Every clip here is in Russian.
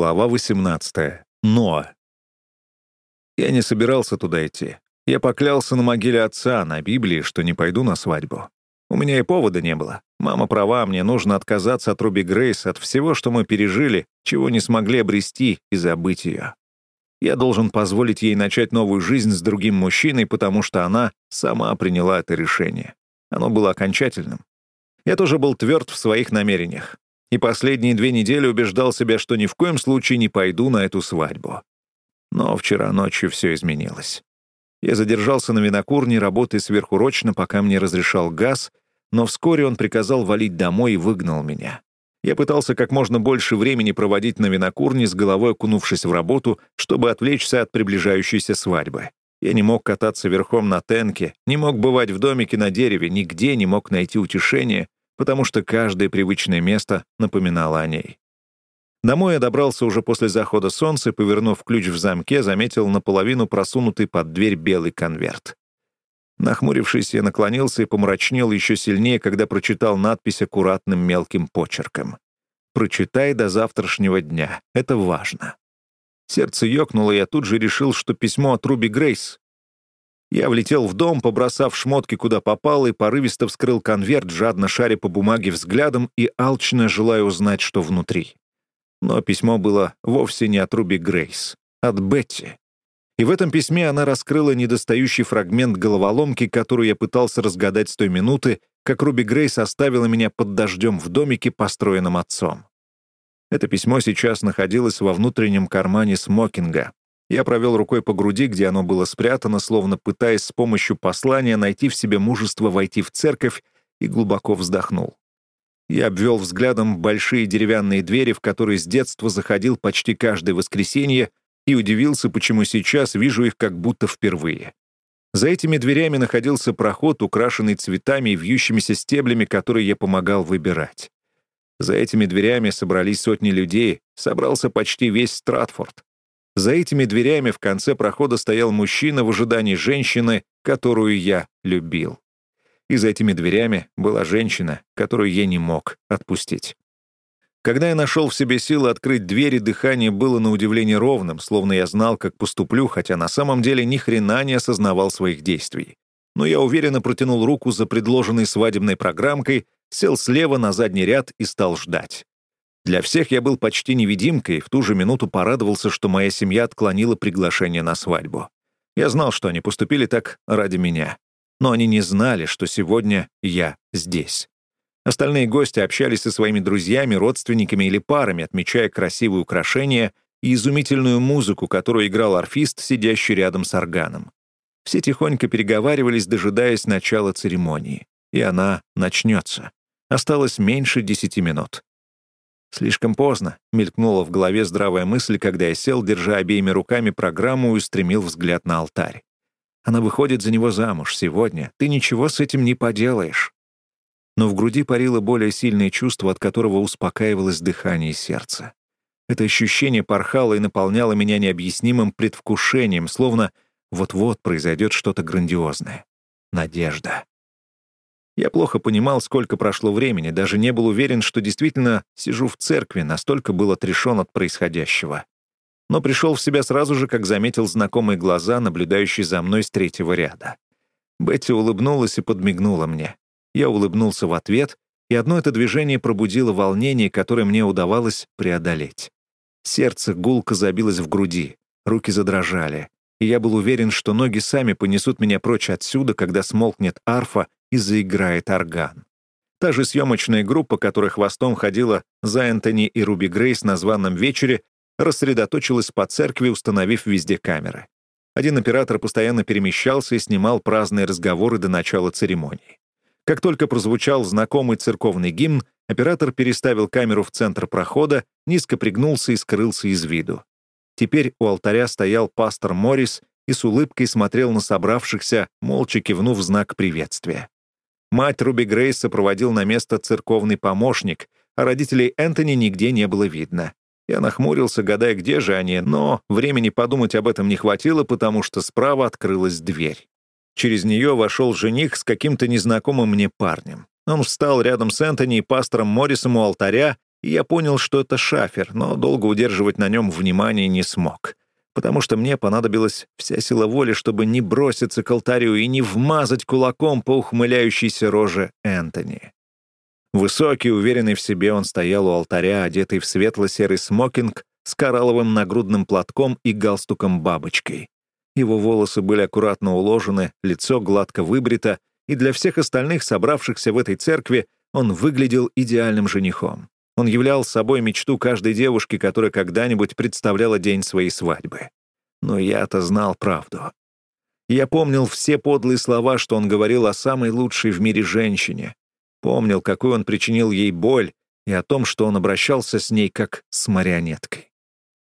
Глава 18. Ноа. Я не собирался туда идти. Я поклялся на могиле отца, на Библии, что не пойду на свадьбу. У меня и повода не было. Мама права, мне нужно отказаться от Руби Грейс, от всего, что мы пережили, чего не смогли обрести и забыть ее. Я должен позволить ей начать новую жизнь с другим мужчиной, потому что она сама приняла это решение. Оно было окончательным. Я тоже был тверд в своих намерениях и последние две недели убеждал себя, что ни в коем случае не пойду на эту свадьбу. Но вчера ночью все изменилось. Я задержался на винокурне, работая сверхурочно, пока мне разрешал газ, но вскоре он приказал валить домой и выгнал меня. Я пытался как можно больше времени проводить на винокурне, с головой окунувшись в работу, чтобы отвлечься от приближающейся свадьбы. Я не мог кататься верхом на тенке, не мог бывать в домике на дереве, нигде не мог найти утешения, потому что каждое привычное место напоминало о ней. Домой я добрался уже после захода солнца, повернув ключ в замке, заметил наполовину просунутый под дверь белый конверт. Нахмурившись, я наклонился и помрачнел еще сильнее, когда прочитал надпись аккуратным мелким почерком. «Прочитай до завтрашнего дня. Это важно». Сердце ёкнуло, и я тут же решил, что письмо от Руби Грейс. Я влетел в дом, побросав шмотки куда попало, и порывисто вскрыл конверт, жадно шаря по бумаге взглядом и алчно желая узнать, что внутри. Но письмо было вовсе не от Руби Грейс, от Бетти. И в этом письме она раскрыла недостающий фрагмент головоломки, которую я пытался разгадать с той минуты, как Руби Грейс оставила меня под дождем в домике, построенном отцом. Это письмо сейчас находилось во внутреннем кармане смокинга, я провел рукой по груди, где оно было спрятано, словно пытаясь с помощью послания найти в себе мужество войти в церковь, и глубоко вздохнул. Я обвел взглядом большие деревянные двери, в которые с детства заходил почти каждое воскресенье, и удивился, почему сейчас вижу их как будто впервые. За этими дверями находился проход, украшенный цветами и вьющимися стеблями, которые я помогал выбирать. За этими дверями собрались сотни людей, собрался почти весь Стратфорд. За этими дверями в конце прохода стоял мужчина в ожидании женщины, которую я любил. И за этими дверями была женщина, которую я не мог отпустить. Когда я нашел в себе силы открыть двери, дыхание было на удивление ровным, словно я знал, как поступлю, хотя на самом деле ни хрена не осознавал своих действий. Но я уверенно протянул руку за предложенной свадебной программкой, сел слева на задний ряд и стал ждать. Для всех я был почти невидимкой, и в ту же минуту порадовался, что моя семья отклонила приглашение на свадьбу. Я знал, что они поступили так ради меня. Но они не знали, что сегодня я здесь. Остальные гости общались со своими друзьями, родственниками или парами, отмечая красивые украшения и изумительную музыку, которую играл арфист, сидящий рядом с органом. Все тихонько переговаривались, дожидаясь начала церемонии. И она начнется. Осталось меньше десяти минут. Слишком поздно, мелькнула в голове здравая мысль, когда я сел, держа обеими руками программу и устремил взгляд на алтарь. Она выходит за него замуж сегодня. Ты ничего с этим не поделаешь. Но в груди парило более сильное чувство, от которого успокаивалось дыхание и сердце. Это ощущение порхало и наполняло меня необъяснимым предвкушением, словно вот-вот произойдет что-то грандиозное. Надежда. Я плохо понимал, сколько прошло времени, даже не был уверен, что действительно сижу в церкви, настолько был отрешен от происходящего. Но пришел в себя сразу же, как заметил знакомые глаза, наблюдающие за мной с третьего ряда. Бетти улыбнулась и подмигнула мне. Я улыбнулся в ответ, и одно это движение пробудило волнение, которое мне удавалось преодолеть. Сердце гулко забилось в груди, руки задрожали, и я был уверен, что ноги сами понесут меня прочь отсюда, когда смолкнет арфа и заиграет орган. Та же съемочная группа, которая хвостом ходила за Энтони и Руби Грейс на званном вечере, рассредоточилась по церкви, установив везде камеры. Один оператор постоянно перемещался и снимал праздные разговоры до начала церемонии. Как только прозвучал знакомый церковный гимн, оператор переставил камеру в центр прохода, низко пригнулся и скрылся из виду. Теперь у алтаря стоял пастор Моррис и с улыбкой смотрел на собравшихся, молча кивнув знак приветствия. Мать Руби Грейс сопроводил на место церковный помощник, а родителей Энтони нигде не было видно. Я нахмурился, гадая, где же они, но времени подумать об этом не хватило, потому что справа открылась дверь. Через нее вошел жених с каким-то незнакомым мне парнем. Он встал рядом с Энтони и пастором Моррисом у алтаря и я понял, что это шафер, но долго удерживать на нем внимание не смог, потому что мне понадобилась вся сила воли, чтобы не броситься к алтарю и не вмазать кулаком по ухмыляющейся роже Энтони. Высокий, уверенный в себе, он стоял у алтаря, одетый в светло-серый смокинг с коралловым нагрудным платком и галстуком-бабочкой. Его волосы были аккуратно уложены, лицо гладко выбрито, и для всех остальных, собравшихся в этой церкви, он выглядел идеальным женихом. Он являл собой мечту каждой девушки, которая когда-нибудь представляла день своей свадьбы. Но я-то знал правду. Я помнил все подлые слова, что он говорил о самой лучшей в мире женщине. Помнил, какую он причинил ей боль, и о том, что он обращался с ней как с марионеткой.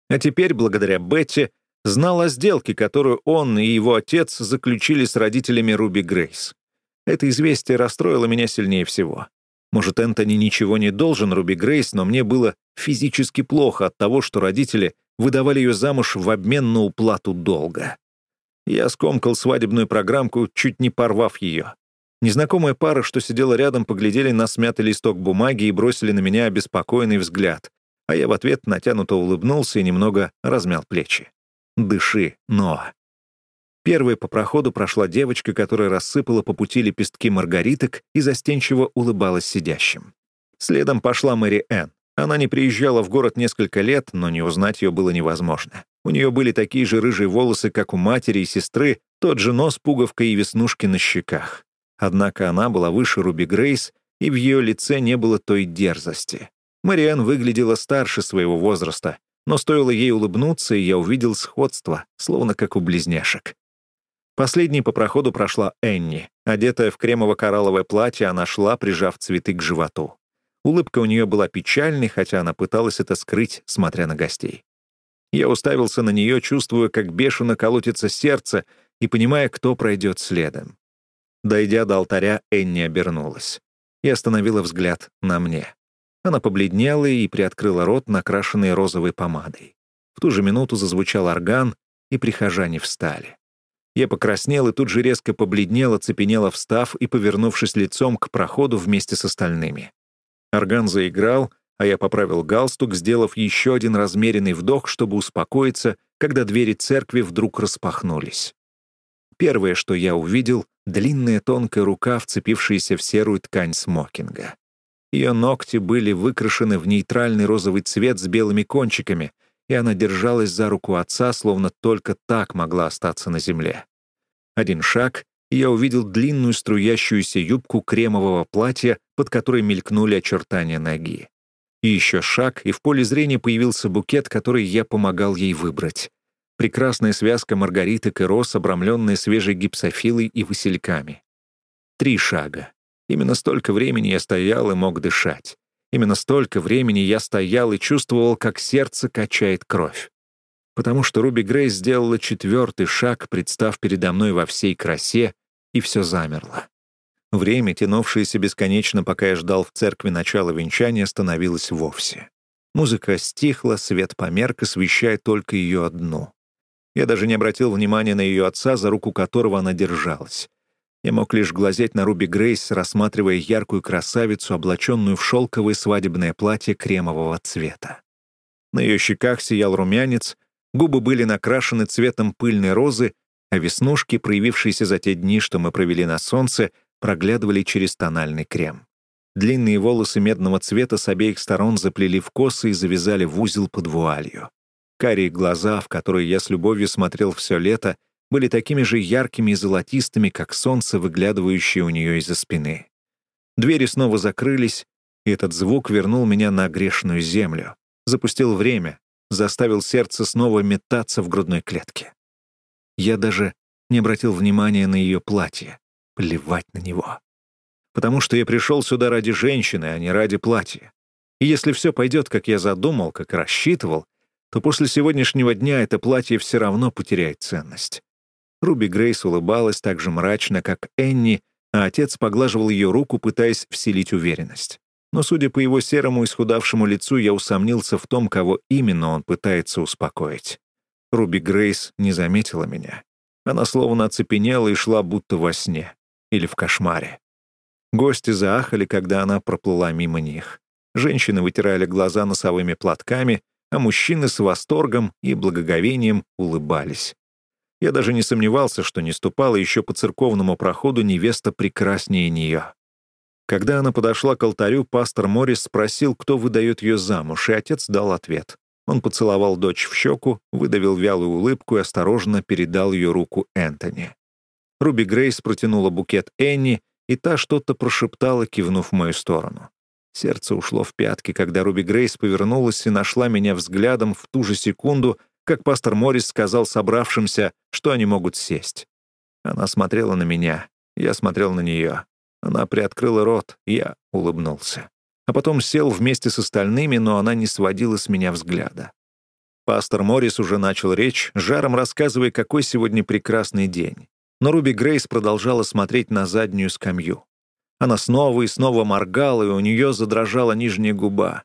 А теперь, благодаря Бетти, знал о сделке, которую он и его отец заключили с родителями Руби Грейс. Это известие расстроило меня сильнее всего. Может, Энтони ничего не должен Руби Грейс, но мне было физически плохо от того, что родители выдавали ее замуж в обмен на уплату долга. Я скомкал свадебную программку, чуть не порвав ее. Незнакомая пара, что сидела рядом, поглядели на смятый листок бумаги и бросили на меня обеспокоенный взгляд, а я в ответ натянуто улыбнулся и немного размял плечи. «Дыши, Ноа». Первой по проходу прошла девочка, которая рассыпала по пути лепестки маргариток и застенчиво улыбалась сидящим. Следом пошла Мэри Энн. Она не приезжала в город несколько лет, но не узнать ее было невозможно. У нее были такие же рыжие волосы, как у матери и сестры, тот же нос, пуговка и веснушки на щеках. Однако она была выше Руби Грейс, и в ее лице не было той дерзости. Мэриан выглядела старше своего возраста, но стоило ей улыбнуться, и я увидел сходство, словно как у близняшек. Последней по проходу прошла Энни. Одетая в кремово-коралловое платье, она шла, прижав цветы к животу. Улыбка у нее была печальной, хотя она пыталась это скрыть, смотря на гостей. Я уставился на нее, чувствуя, как бешено колотится сердце, и понимая, кто пройдет следом. Дойдя до алтаря, Энни обернулась и остановила взгляд на мне. Она побледнела и приоткрыла рот, накрашенный розовой помадой. В ту же минуту зазвучал орган, и прихожане встали. Я покраснел и тут же резко побледнел, оцепенело встав и повернувшись лицом к проходу вместе с остальными. Орган заиграл, а я поправил галстук, сделав еще один размеренный вдох, чтобы успокоиться, когда двери церкви вдруг распахнулись. Первое, что я увидел, длинная тонкая рука, вцепившаяся в серую ткань смокинга. Ее ногти были выкрашены в нейтральный розовый цвет с белыми кончиками, и она держалась за руку отца, словно только так могла остаться на земле. Один шаг, и я увидел длинную струящуюся юбку кремового платья, под которой мелькнули очертания ноги. И еще шаг, и в поле зрения появился букет, который я помогал ей выбрать прекрасная связка маргариток и роз, обрамленная свежей гипсофилой и васильками. Три шага. Именно столько времени я стоял и мог дышать. Именно столько времени я стоял и чувствовал, как сердце качает кровь. Потому что Руби Грей сделала четвертый шаг, представ передо мной во всей красе, и все замерло. Время, тянувшееся бесконечно, пока я ждал в церкви начала венчания, становилось вовсе. Музыка стихла, свет померк, освещая только ее одну. Я даже не обратил внимания на ее отца, за руку которого она держалась. Я мог лишь глазеть на Руби Грейс, рассматривая яркую красавицу, облаченную в шелковое свадебное платье кремового цвета. На ее щеках сиял румянец, губы были накрашены цветом пыльной розы, а веснушки, проявившиеся за те дни, что мы провели на солнце, проглядывали через тональный крем. Длинные волосы медного цвета с обеих сторон заплели в косы и завязали в узел под вуалью. Карие глаза, в которые я с любовью смотрел все лето, были такими же яркими и золотистыми, как солнце, выглядывающее у нее из-за спины. Двери снова закрылись, и этот звук вернул меня на грешную землю, запустил время, заставил сердце снова метаться в грудной клетке. Я даже не обратил внимания на ее платье, плевать на него. Потому что я пришел сюда ради женщины, а не ради платья. И если все пойдет, как я задумал, как рассчитывал, то после сегодняшнего дня это платье все равно потеряет ценность. Руби Грейс улыбалась так же мрачно, как Энни, а отец поглаживал ее руку, пытаясь вселить уверенность. Но, судя по его серому исхудавшему лицу, я усомнился в том, кого именно он пытается успокоить. Руби Грейс не заметила меня. Она словно оцепенела и шла будто во сне. Или в кошмаре. Гости заахали, когда она проплыла мимо них. Женщины вытирали глаза носовыми платками, а мужчины с восторгом и благоговением улыбались. Я даже не сомневался, что не ступала еще по церковному проходу невеста прекраснее нее. Когда она подошла к алтарю, пастор Моррис спросил, кто выдает ее замуж, и отец дал ответ. Он поцеловал дочь в щеку, выдавил вялую улыбку и осторожно передал ее руку Энтони. Руби Грейс протянула букет Энни, и та что-то прошептала, кивнув в мою сторону. Сердце ушло в пятки, когда Руби Грейс повернулась и нашла меня взглядом в ту же секунду, как пастор Моррис сказал собравшимся, что они могут сесть. Она смотрела на меня, я смотрел на нее. Она приоткрыла рот, я улыбнулся. А потом сел вместе с остальными, но она не сводила с меня взгляда. Пастор Моррис уже начал речь, жаром рассказывая, какой сегодня прекрасный день. Но Руби Грейс продолжала смотреть на заднюю скамью. Она снова и снова моргала, и у нее задрожала нижняя губа.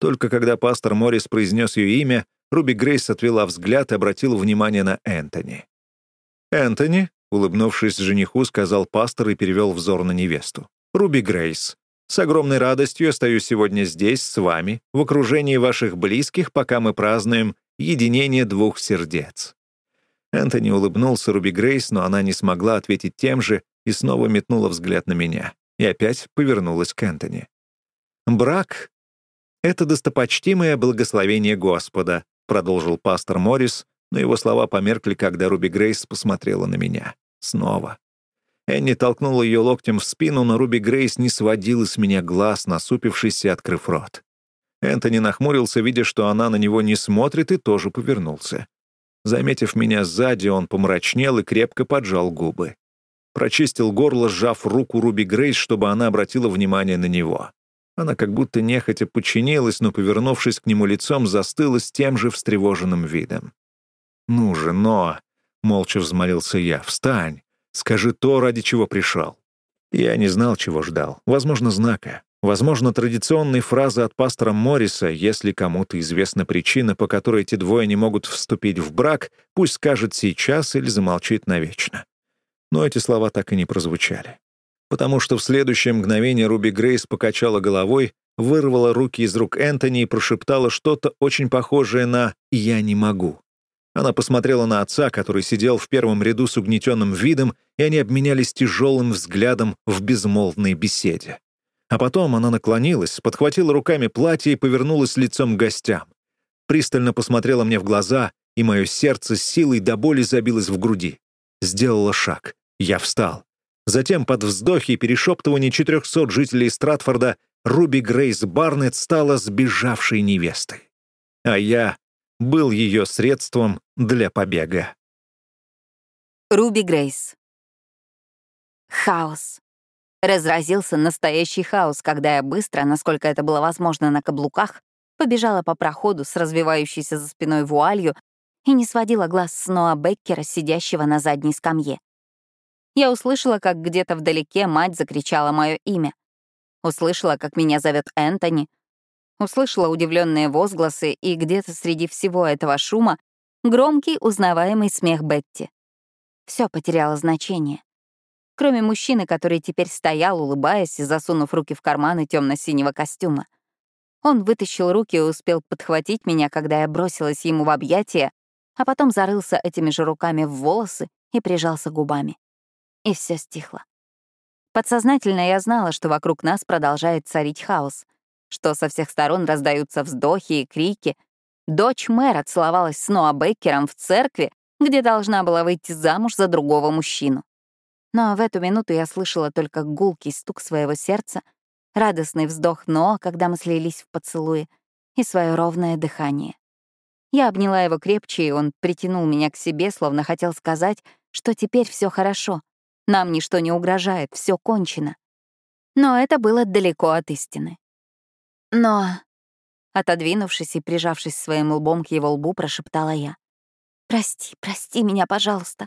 Только когда пастор Моррис произнес ее имя, Руби Грейс отвела взгляд и обратила внимание на Энтони. «Энтони», — улыбнувшись жениху, сказал пастор и перевел взор на невесту. «Руби Грейс, с огромной радостью остаюсь сегодня здесь, с вами, в окружении ваших близких, пока мы празднуем единение двух сердец». Энтони улыбнулся Руби Грейс, но она не смогла ответить тем же и снова метнула взгляд на меня и опять повернулась к Энтони. «Брак — это достопочтимое благословение Господа», продолжил пастор Моррис, но его слова померкли, когда Руби Грейс посмотрела на меня. Снова. Энни толкнула ее локтем в спину, но Руби Грейс не сводила с меня глаз, насупившись и открыв рот. Энтони нахмурился, видя, что она на него не смотрит, и тоже повернулся. Заметив меня сзади, он помрачнел и крепко поджал губы прочистил горло, сжав руку Руби Грейс, чтобы она обратила внимание на него. Она как будто нехотя подчинилась, но, повернувшись к нему лицом, застыла с тем же встревоженным видом. «Ну же, но...» — молча взмолился я. «Встань! Скажи то, ради чего пришел». Я не знал, чего ждал. Возможно, знака. Возможно, традиционной фразы от пастора Морриса «Если кому-то известна причина, по которой эти двое не могут вступить в брак, пусть скажет сейчас или замолчит навечно». Но эти слова так и не прозвучали. Потому что в следующее мгновение Руби Грейс покачала головой, вырвала руки из рук Энтони и прошептала что-то очень похожее на «я не могу». Она посмотрела на отца, который сидел в первом ряду с угнетенным видом, и они обменялись тяжелым взглядом в безмолвной беседе. А потом она наклонилась, подхватила руками платье и повернулась лицом к гостям. Пристально посмотрела мне в глаза, и мое сердце с силой до боли забилось в груди. Сделала шаг. Я встал. Затем под вздохи и перешептывание 400 жителей Стратфорда Руби Грейс Барнетт стала сбежавшей невестой. А я был ее средством для побега. Руби Грейс. Хаос. Разразился настоящий хаос, когда я быстро, насколько это было возможно на каблуках, побежала по проходу с развивающейся за спиной вуалью и не сводила глаз с Ноа Беккера, сидящего на задней скамье. Я услышала, как где-то вдалеке мать закричала мое имя. Услышала, как меня зовет Энтони. Услышала удивленные возгласы и где-то среди всего этого шума громкий узнаваемый смех Бетти. Все потеряло значение. Кроме мужчины, который теперь стоял, улыбаясь и засунув руки в карманы темно-синего костюма. Он вытащил руки и успел подхватить меня, когда я бросилась ему в объятия, а потом зарылся этими же руками в волосы и прижался губами и все стихло. Подсознательно я знала, что вокруг нас продолжает царить хаос, что со всех сторон раздаются вздохи и крики. Дочь мэра целовалась с Ноа Беккером в церкви, где должна была выйти замуж за другого мужчину. Но в эту минуту я слышала только гулкий стук своего сердца, радостный вздох Ноа, когда мы слились в поцелуе, и свое ровное дыхание. Я обняла его крепче, и он притянул меня к себе, словно хотел сказать, что теперь все хорошо, нам ничто не угрожает, все кончено. Но это было далеко от истины. Но, отодвинувшись и прижавшись своим лбом к его лбу, прошептала я. «Прости, прости меня, пожалуйста.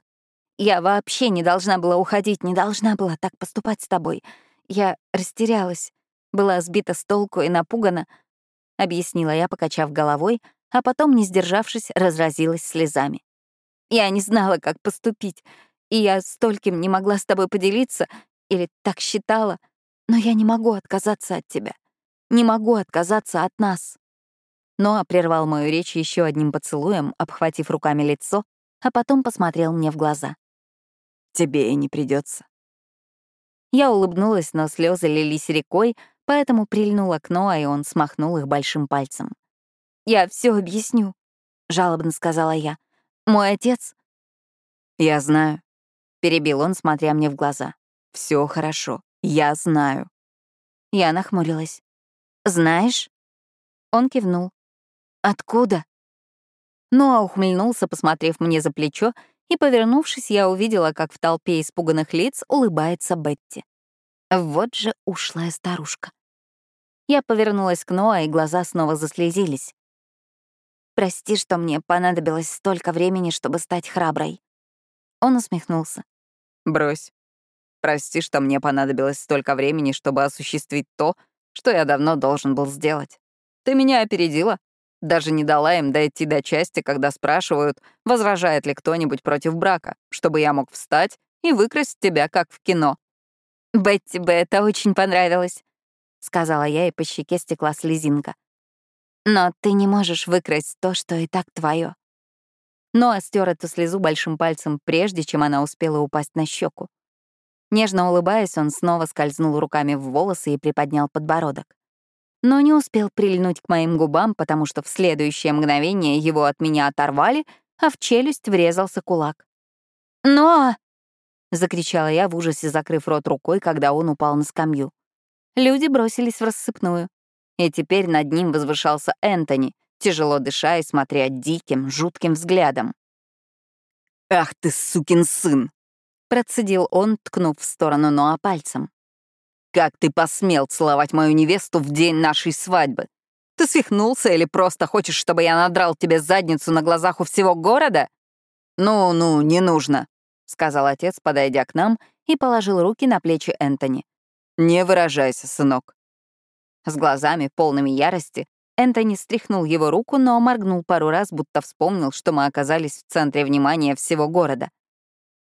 Я вообще не должна была уходить, не должна была так поступать с тобой. Я растерялась, была сбита с толку и напугана», — объяснила я, покачав головой, а потом, не сдержавшись, разразилась слезами. Я не знала, как поступить и я стольким не могла с тобой поделиться, или так считала, но я не могу отказаться от тебя. Не могу отказаться от нас. Ноа прервал мою речь еще одним поцелуем, обхватив руками лицо, а потом посмотрел мне в глаза. «Тебе и не придется. Я улыбнулась, но слезы лились рекой, поэтому прильнула к Ноа, и он смахнул их большим пальцем. «Я все объясню», — жалобно сказала я. «Мой отец...» «Я знаю», — перебил он, смотря мне в глаза. Все хорошо, я знаю». Я нахмурилась. «Знаешь?» Он кивнул. «Откуда?» Ноа ухмыльнулся, посмотрев мне за плечо, и, повернувшись, я увидела, как в толпе испуганных лиц улыбается Бетти. Вот же ушлая старушка. Я повернулась к Ноа, и глаза снова заслезились. «Прости, что мне понадобилось столько времени, чтобы стать храброй». Он усмехнулся. «Брось. Прости, что мне понадобилось столько времени, чтобы осуществить то, что я давно должен был сделать. Ты меня опередила. Даже не дала им дойти до части, когда спрашивают, возражает ли кто-нибудь против брака, чтобы я мог встать и выкрасть тебя, как в кино». «Бетти бы это очень понравилось», — сказала я, и по щеке стекла слезинка. «Но ты не можешь выкрасть то, что и так твое. Но остер эту слезу большим пальцем, прежде чем она успела упасть на щеку. Нежно улыбаясь, он снова скользнул руками в волосы и приподнял подбородок. Но не успел прильнуть к моим губам, потому что в следующее мгновение его от меня оторвали, а в челюсть врезался кулак. «Но!» — закричала я в ужасе, закрыв рот рукой, когда он упал на скамью. Люди бросились в рассыпную. И теперь над ним возвышался Энтони, тяжело дыша и смотря диким, жутким взглядом. «Ах ты, сукин сын!» — процедил он, ткнув в сторону Ноа пальцем. «Как ты посмел целовать мою невесту в день нашей свадьбы? Ты свихнулся или просто хочешь, чтобы я надрал тебе задницу на глазах у всего города? Ну-ну, не нужно сказал отец, подойдя к нам и положил руки на плечи Энтони. «Не выражайся, сынок». С глазами, полными ярости, Энтони стряхнул его руку, но моргнул пару раз, будто вспомнил, что мы оказались в центре внимания всего города.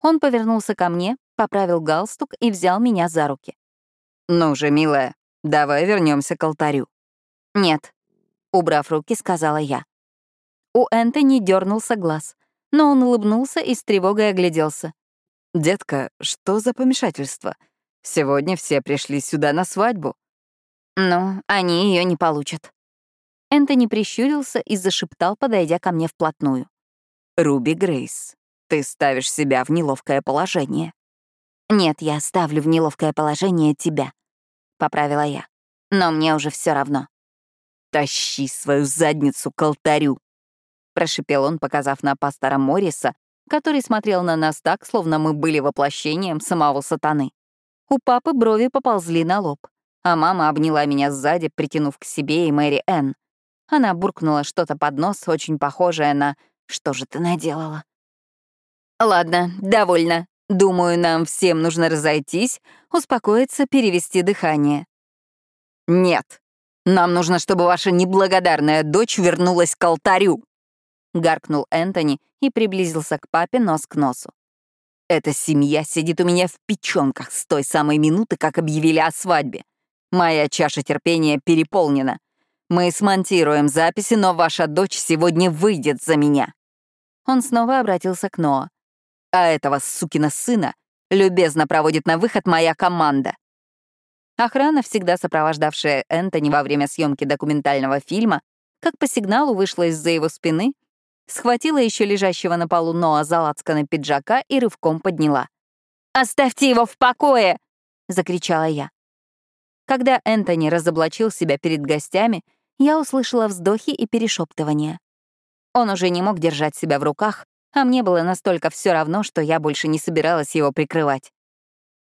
Он повернулся ко мне, поправил галстук и взял меня за руки. «Ну же, милая, давай вернемся к алтарю». «Нет», — убрав руки, сказала я. У Энтони дернулся глаз — но он улыбнулся и с тревогой огляделся. «Детка, что за помешательство? Сегодня все пришли сюда на свадьбу». «Ну, они ее не получат». Энтони прищурился и зашептал, подойдя ко мне вплотную. «Руби Грейс, ты ставишь себя в неловкое положение». «Нет, я ставлю в неловкое положение тебя», — поправила я. «Но мне уже все равно». «Тащи свою задницу к алтарю», прошипел он, показав на пастора Морриса, который смотрел на нас так, словно мы были воплощением самого сатаны. У папы брови поползли на лоб, а мама обняла меня сзади, притянув к себе и Мэри Энн. Она буркнула что-то под нос, очень похожее на «Что же ты наделала?» «Ладно, довольно. Думаю, нам всем нужно разойтись, успокоиться, перевести дыхание». «Нет. Нам нужно, чтобы ваша неблагодарная дочь вернулась к алтарю», — гаркнул Энтони и приблизился к папе нос к носу. «Эта семья сидит у меня в печёнках с той самой минуты, как объявили о свадьбе. Моя чаша терпения переполнена. Мы смонтируем записи, но ваша дочь сегодня выйдет за меня». Он снова обратился к Ноа. «А этого сукина сына любезно проводит на выход моя команда». Охрана, всегда сопровождавшая Энтони во время съемки документального фильма, как по сигналу вышла из-за его спины схватила еще лежащего на полу Ноа за лацканы пиджака и рывком подняла. «Оставьте его в покое!» — закричала я. Когда Энтони разоблачил себя перед гостями, я услышала вздохи и перешептывания. Он уже не мог держать себя в руках, а мне было настолько все равно, что я больше не собиралась его прикрывать.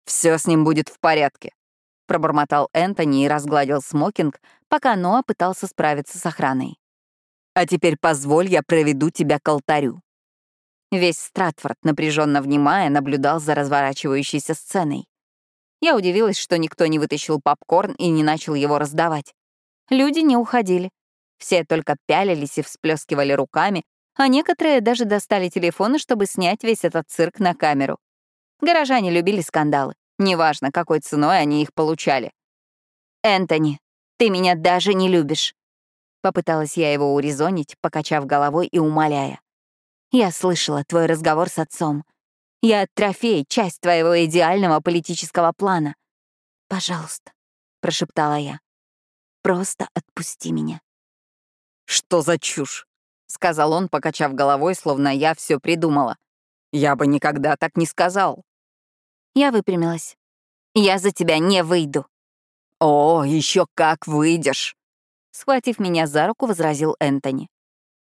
Все с ним будет в порядке», — пробормотал Энтони и разгладил смокинг, пока Ноа пытался справиться с охраной. А теперь позволь, я проведу тебя к алтарю». Весь Стратфорд, напряженно внимая, наблюдал за разворачивающейся сценой. Я удивилась, что никто не вытащил попкорн и не начал его раздавать. Люди не уходили. Все только пялились и всплескивали руками, а некоторые даже достали телефоны, чтобы снять весь этот цирк на камеру. Горожане любили скандалы. Неважно, какой ценой они их получали. «Энтони, Ты меня даже не любишь. Попыталась я его урезонить, покачав головой и умоляя. Я слышала твой разговор с отцом. Я трофей, часть твоего идеального политического плана. Пожалуйста, прошептала я. Просто отпусти меня. Что за чушь? сказал он, покачав головой, словно я все придумала. Я бы никогда так не сказал. Я выпрямилась. Я за тебя не выйду. О, еще как выйдешь! Схватив меня за руку, возразил Энтони.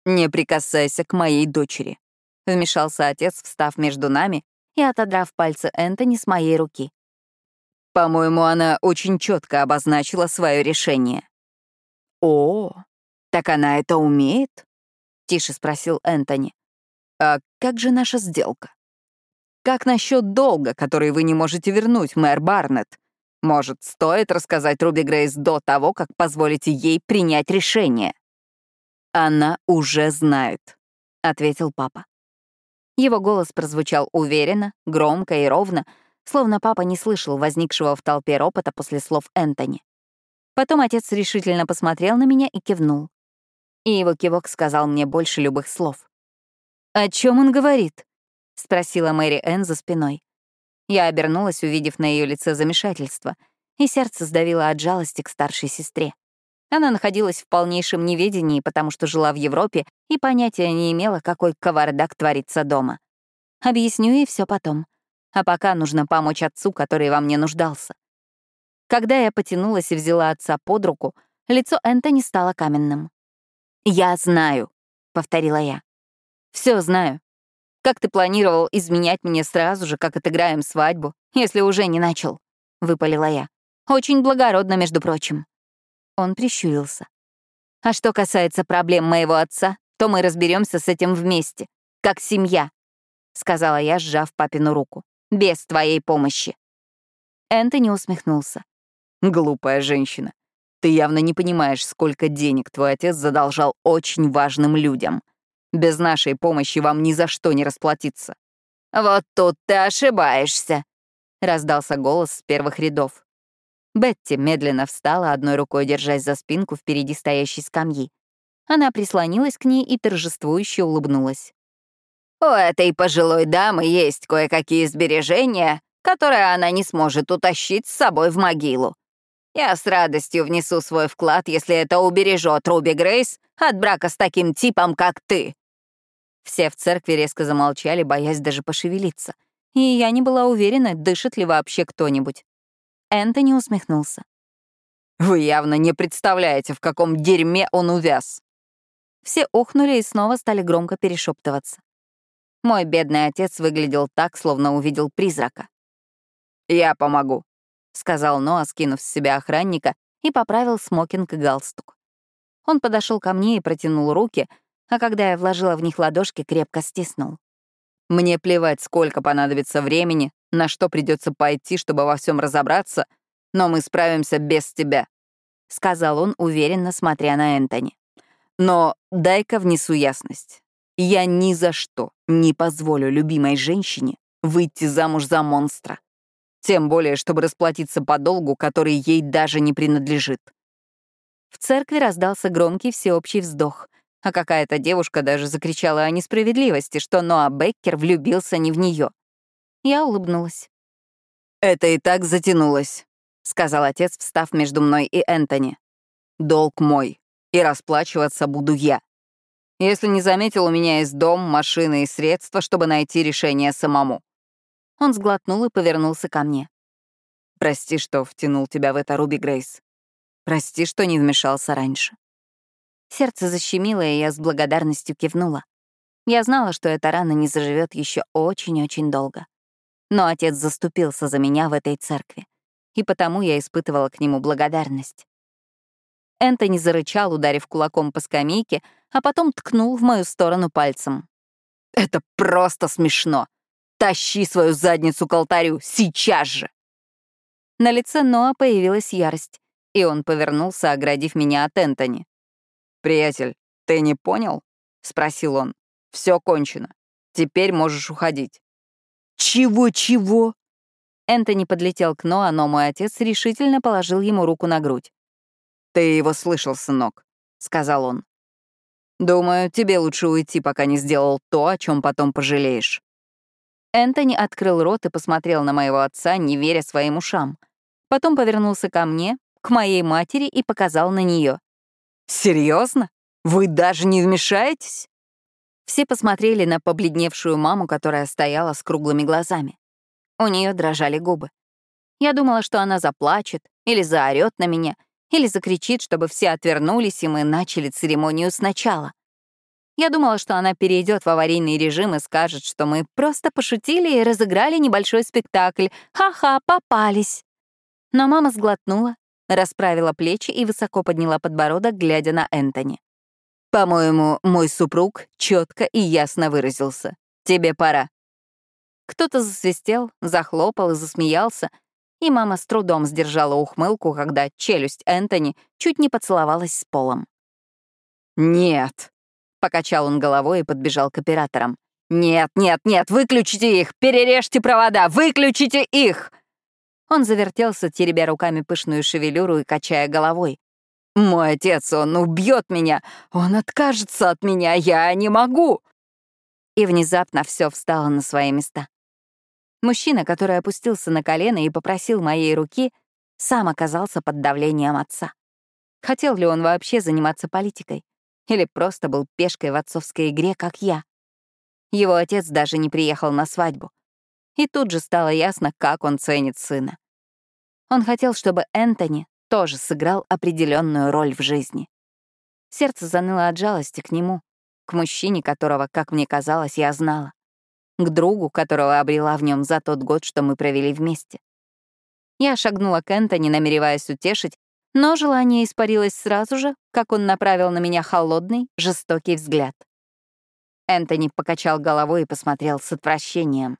«Не прикасайся к моей дочери», — вмешался отец, встав между нами и отодрав пальцы Энтони с моей руки. По-моему, она очень четко обозначила свое решение. «О, так она это умеет?» — тише спросил Энтони. «А как же наша сделка? Как насчет долга, который вы не можете вернуть, мэр Барнетт? Может, стоит рассказать Руби Грейс до того, как позволите ей принять решение? Она уже знает, ответил папа. Его голос прозвучал уверенно, громко и ровно, словно папа не слышал возникшего в толпе ропота после слов Энтони. Потом отец решительно посмотрел на меня и кивнул. И его кивок сказал мне больше любых слов. «О чем он говорит?» — спросила Мэри Энн за спиной. Я обернулась, увидев на ее лице замешательство, и сердце сдавило от жалости к старшей сестре. Она находилась в полнейшем неведении, потому что жила в Европе и понятия не имела, какой кавардак творится дома. Объясню ей все потом. А пока нужно помочь отцу, который во мне нуждался. Когда я потянулась и взяла отца под руку, лицо Энтони стало каменным. «Я знаю», — повторила я. Все знаю. Как ты планировал изменять мне сразу же, как отыграем свадьбу, если уже не начал?» — выпалила я. «Очень благородно, между прочим». Он прищурился. «А что касается проблем моего отца, то мы разберемся с этим вместе, как семья», — сказала я, сжав папину руку. «Без твоей помощи». Энтони усмехнулся. «Глупая женщина. Ты явно не понимаешь, сколько денег твой отец задолжал очень важным людям. Без нашей помощи вам ни за что не расплатиться». «Вот тут ты ошибаешься», — раздался голос с первых рядов. Бетти медленно встала, одной рукой держась за спинку впереди стоящей скамьи. Она прислонилась к ней и торжествующе улыбнулась. «У этой пожилой дамы есть кое-какие сбережения, которые она не сможет утащить с собой в могилу. Я с радостью внесу свой вклад, если это убережет Руби Грейс от брака с таким типом, как ты. Все в церкви резко замолчали, боясь даже пошевелиться. И я не была уверена, дышит ли вообще кто-нибудь. Энтони усмехнулся. «Вы явно не представляете, в каком дерьме он увяз». Все охнули и снова стали громко перешептываться. Мой бедный отец выглядел так, словно увидел призрака. «Я помогу», — сказал Ноа, скинув с себя охранника, и поправил смокинг и галстук. Он подошел ко мне и протянул руки, а когда я вложила в них ладошки, крепко стиснул. «Мне плевать, сколько понадобится времени, на что придется пойти, чтобы во всем разобраться, но мы справимся без тебя», — сказал он, уверенно смотря на Энтони. «Но дай-ка внесу ясность. Я ни за что не позволю любимой женщине выйти замуж за монстра. Тем более, чтобы расплатиться по долгу, который ей даже не принадлежит». В церкви раздался громкий всеобщий вздох — а какая-то девушка даже закричала о несправедливости, что Ноа Беккер влюбился не в нее. Я улыбнулась. «Это и так затянулось», — сказал отец, встав между мной и Энтони. «Долг мой, и расплачиваться буду я. Если не заметил, у меня есть дом, машины и средства, чтобы найти решение самому». Он сглотнул и повернулся ко мне. «Прости, что втянул тебя в это, Руби Грейс. Прости, что не вмешался раньше. Сердце защемило, и я с благодарностью кивнула. Я знала, что эта рана не заживет еще очень-очень долго. Но отец заступился за меня в этой церкви, и потому я испытывала к нему благодарность. Энтони зарычал, ударив кулаком по скамейке, а потом ткнул в мою сторону пальцем. «Это просто смешно! Тащи свою задницу к алтарю, сейчас же!» На лице Ноа появилась ярость, и он повернулся, оградив меня от Энтони. «Приятель, ты не понял?» — спросил он. Все кончено. Теперь можешь уходить». «Чего-чего?» Энтони подлетел к Ноа, но мой отец решительно положил ему руку на грудь. «Ты его слышал, сынок», — сказал он. «Думаю, тебе лучше уйти, пока не сделал то, о чем потом пожалеешь». Энтони открыл рот и посмотрел на моего отца, не веря своим ушам. Потом повернулся ко мне, к моей матери и показал на нее. Серьезно? Вы даже не вмешаетесь? Все посмотрели на побледневшую маму, которая стояла с круглыми глазами. У нее дрожали губы. Я думала, что она заплачет, или заорет на меня, или закричит, чтобы все отвернулись, и мы начали церемонию сначала. Я думала, что она перейдет в аварийный режим и скажет, что мы просто пошутили и разыграли небольшой спектакль. Ха-ха, попались. Но мама сглотнула, расправила плечи и высоко подняла подбородок, глядя на Энтони. «По-моему, мой супруг четко и ясно выразился. Тебе пора». Кто-то засвистел, захлопал и засмеялся, и мама с трудом сдержала ухмылку, когда челюсть Энтони чуть не поцеловалась с полом. «Нет», — покачал он головой и подбежал к операторам. «Нет, нет, нет, выключите их! Перережьте провода! Выключите их!» Он завертелся, теребя руками пышную шевелюру и качая головой. «Мой отец, он убьет меня! Он откажется от меня! Я не могу!» И внезапно все встало на свои места. Мужчина, который опустился на колено и попросил моей руки, сам оказался под давлением отца. Хотел ли он вообще заниматься политикой? Или просто был пешкой в отцовской игре, как я? Его отец даже не приехал на свадьбу. И тут же стало ясно, как он ценит сына. Он хотел, чтобы Энтони тоже сыграл определенную роль в жизни. Сердце заныло от жалости к нему, к мужчине, которого, как мне казалось, я знала, к другу, которого обрела в нем за тот год, что мы провели вместе. Я шагнула к Энтони, намереваясь утешить, но желание испарилось сразу же, как он направил на меня холодный, жестокий взгляд. Энтони покачал головой и посмотрел с отвращением.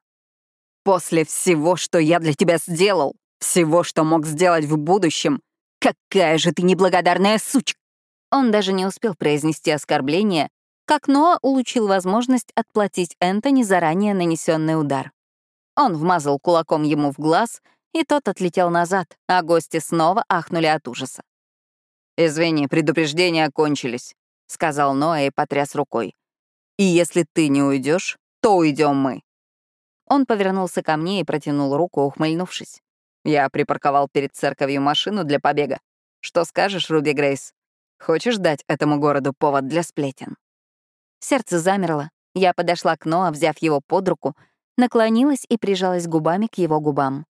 «После всего, что я для тебя сделал, всего, что мог сделать в будущем. Какая же ты неблагодарная сучка!» Он даже не успел произнести оскорбление, как Ноа улучил возможность отплатить Энтони заранее нанесенный удар. Он вмазал кулаком ему в глаз, и тот отлетел назад, а гости снова ахнули от ужаса. «Извини, предупреждения кончились», — сказал Ноа и потряс рукой. «И если ты не уйдешь, то уйдем мы». Он повернулся ко мне и протянул руку, ухмыльнувшись. Я припарковал перед церковью машину для побега. Что скажешь, Руби Грейс? Хочешь дать этому городу повод для сплетен?» Сердце замерло. Я подошла к Ноа, взяв его под руку, наклонилась и прижалась губами к его губам.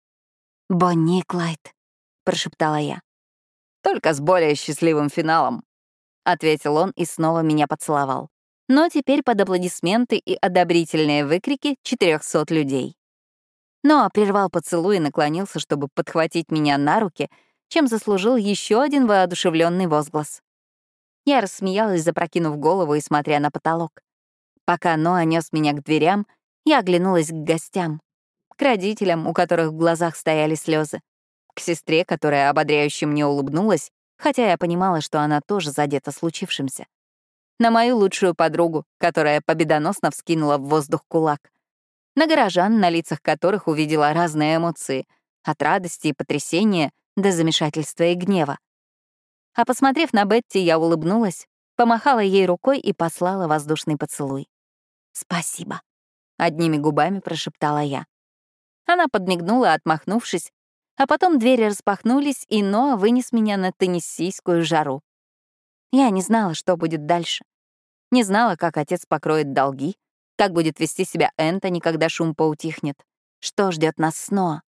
«Бонни Клайд», — прошептала я. «Только с более счастливым финалом», — ответил он и снова меня поцеловал. Но теперь под аплодисменты и одобрительные выкрики 400 людей. Ноа прервал поцелуй и наклонился, чтобы подхватить меня на руки, чем заслужил еще один воодушевленный возглас. Я рассмеялась, запрокинув голову и смотря на потолок. Пока Ноа нес меня к дверям, я оглянулась к гостям, к родителям, у которых в глазах стояли слезы, к сестре, которая ободряюще мне улыбнулась, хотя я понимала, что она тоже задета случившимся. На мою лучшую подругу, которая победоносно вскинула в воздух кулак на горожан, на лицах которых увидела разные эмоции, от радости и потрясения до замешательства и гнева. А посмотрев на Бетти, я улыбнулась, помахала ей рукой и послала воздушный поцелуй. «Спасибо», — одними губами прошептала я. Она подмигнула, отмахнувшись, а потом двери распахнулись, и Ноа вынес меня на тенниссийскую жару. Я не знала, что будет дальше. Не знала, как отец покроет долги, как будет вести себя Энтони, когда шум поутихнет? Что ждет нас снова?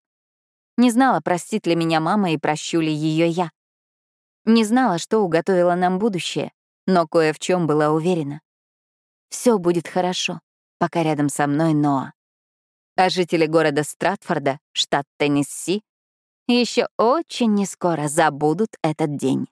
Не знала, простит ли меня мама и прощу ли ее я. Не знала, что уготовила нам будущее, но кое в чем была уверена. Все будет хорошо, пока рядом со мной Ноа. А жители города Стратфорда, штат Теннесси, еще очень нескоро забудут этот день.